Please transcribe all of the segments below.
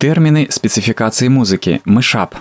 Термины спецификации музыки. Мышап.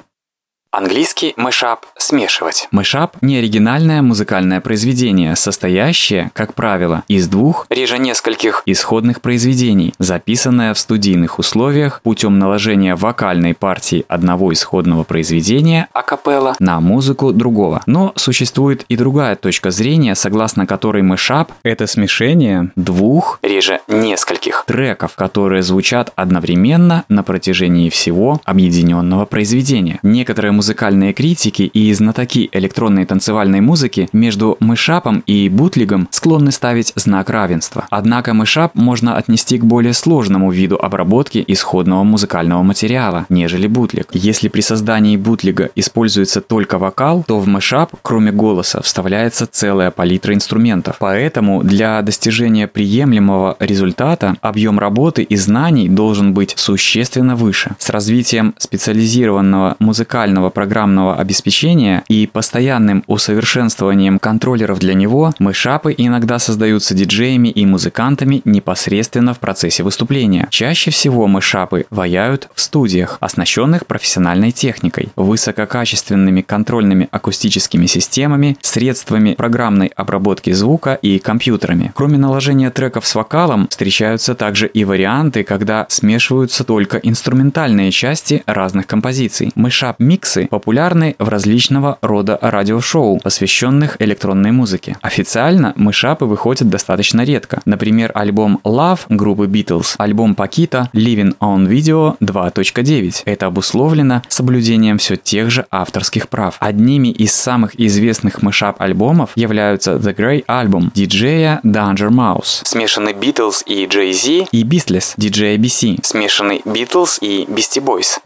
Английский mashup – смешивать. Мышап – неоригинальное музыкальное произведение, состоящее, как правило, из двух, реже нескольких, исходных произведений, записанное в студийных условиях путем наложения вокальной партии одного исходного произведения акапелла на музыку другого. Но существует и другая точка зрения, согласно которой мышап – это смешение двух, реже нескольких, треков, которые звучат одновременно на протяжении всего объединенного произведения. Некоторые музыкальные критики и знатоки электронной танцевальной музыки между мышапом и бутлигом склонны ставить знак равенства. Однако мышап можно отнести к более сложному виду обработки исходного музыкального материала, нежели бутлиг. Если при создании бутлига используется только вокал, то в мышап, кроме голоса, вставляется целая палитра инструментов. Поэтому для достижения приемлемого результата объем работы и знаний должен быть существенно выше. С развитием специализированного музыкального программного обеспечения и постоянным усовершенствованием контроллеров для него, мышапы иногда создаются диджеями и музыкантами непосредственно в процессе выступления. Чаще всего мышапы ваяют в студиях, оснащенных профессиональной техникой, высококачественными контрольными акустическими системами, средствами программной обработки звука и компьютерами. Кроме наложения треков с вокалом, встречаются также и варианты, когда смешиваются только инструментальные части разных композиций. Мышап-миксы миксы популярны в различного рода радиошоу, посвященных электронной музыке. Официально мышапы выходят достаточно редко. Например, альбом Love группы Beatles, альбом Пакита Living on Video 2.9. Это обусловлено соблюдением все тех же авторских прав. Одними из самых известных мышап альбомов являются The Grey Album диджея Danger Mouse, смешанный Beatles и Jay-Z, и Beastless диджея BC, смешанный Beatles и Beastie Boys.